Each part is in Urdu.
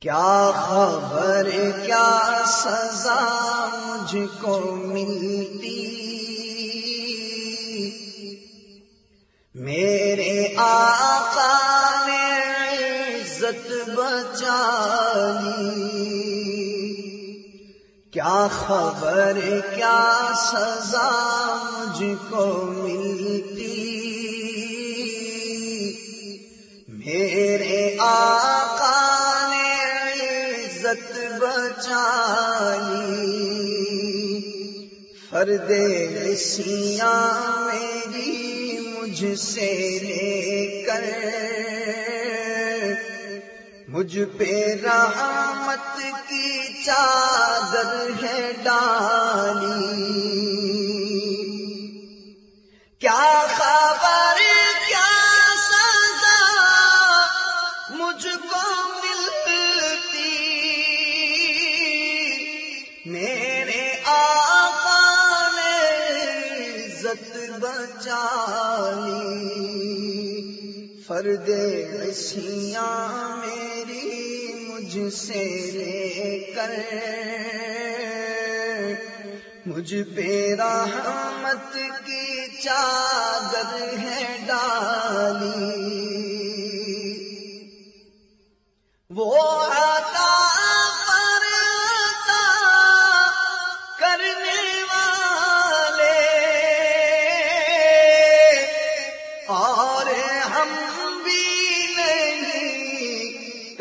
کیا خبر، کیا سزا مجھ کو ملتی؟ میرے آقا نے عزت بچا کیا خبر، کیا سزا مجھ کو ملتی؟ فرد سیاں میری مجھ سے لے کر۔ مجھ پہ رحمت کی چادر ہے ڈالی۔ کیا خبر، کیا سزا مجھ کو ملتی؟ میرے فرد رسیاں میری مجھ سے لے کر۔ مجھ پہ رحمت کی چادر ہے ڈالی۔ وہ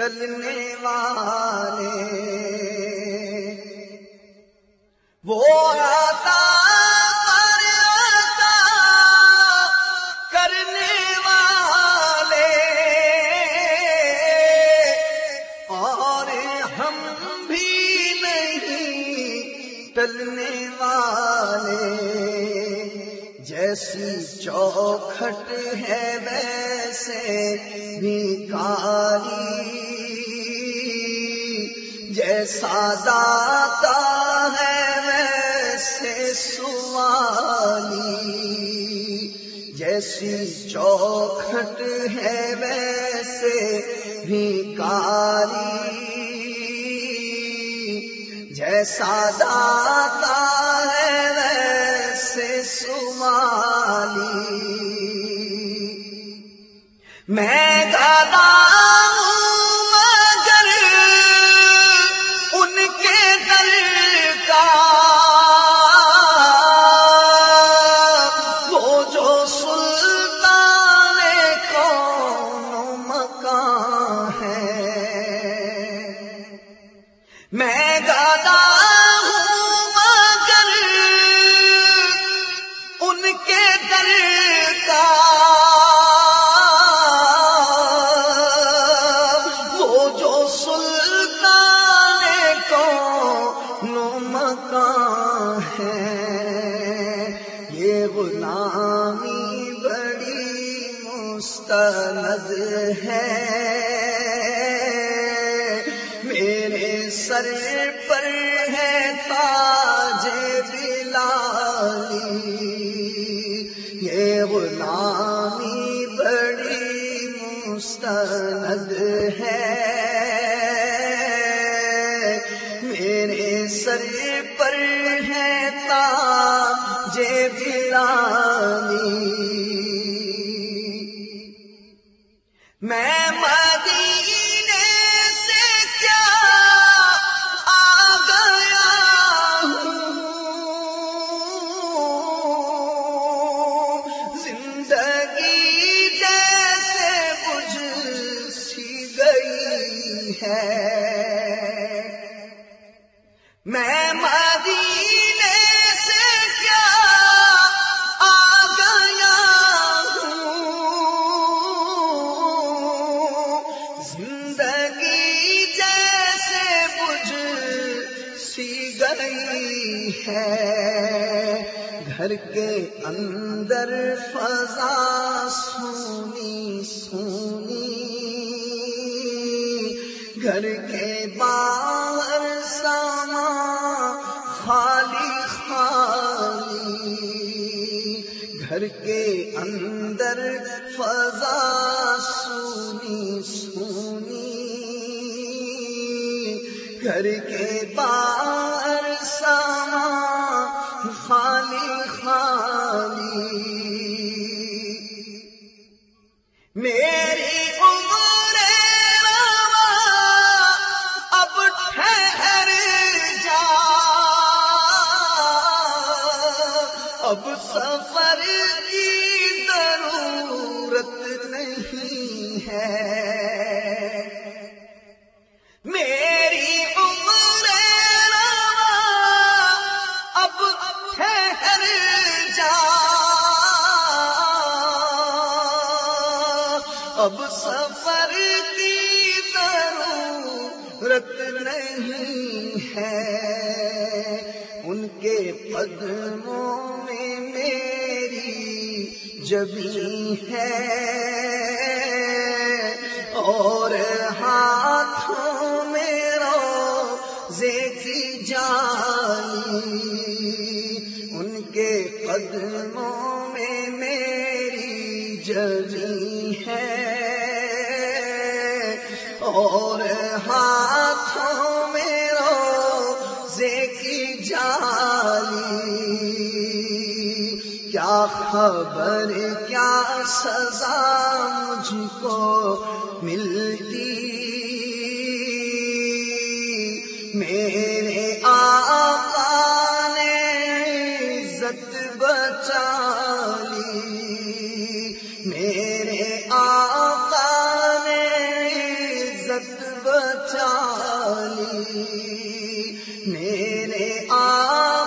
ٹلنے والے۔ وہ آتا پر جیسی چوکھٹ ہے ویسے بھی کاری جیسا داتا ہے ویسے سوالی، جیسی چوکھٹ ہے ویسے بھی کاری جیسا داتا میں دادا ہوں مگر ان کے در کا وہ جو سلطان کو مکان ہے، یہ غلامی بڑی مستند ہے۔ سر پر ہے تاج بلالی۔ یہ غلامی بڑی مستند ہے۔ میرے سر پر ہے تاج بلالی۔ گئی ہے۔ گھر کے اندر فضا سونی سونی۔ گھر کے باہر ساما خالی خالی۔ گھر کے اندر فضا سونی سونی۔ گھر کے بار ساما خالی خالی میری عمر اب ٹھہر جا اب سفر کی ضرورت نہیں ہے اب سفر کی ضرورت نہیں ہے۔ ان کے قدموں میں میری جبی ہے۔ اور ہاتھوں میں روزے کی جانی۔ ان کے قدموں میں میری جبی ہے اور ہاتھوں میں روزے کی جانی کیا خبر، کیا سزا مجھ کو ملتی؟ میرے عزت بچا میرے آ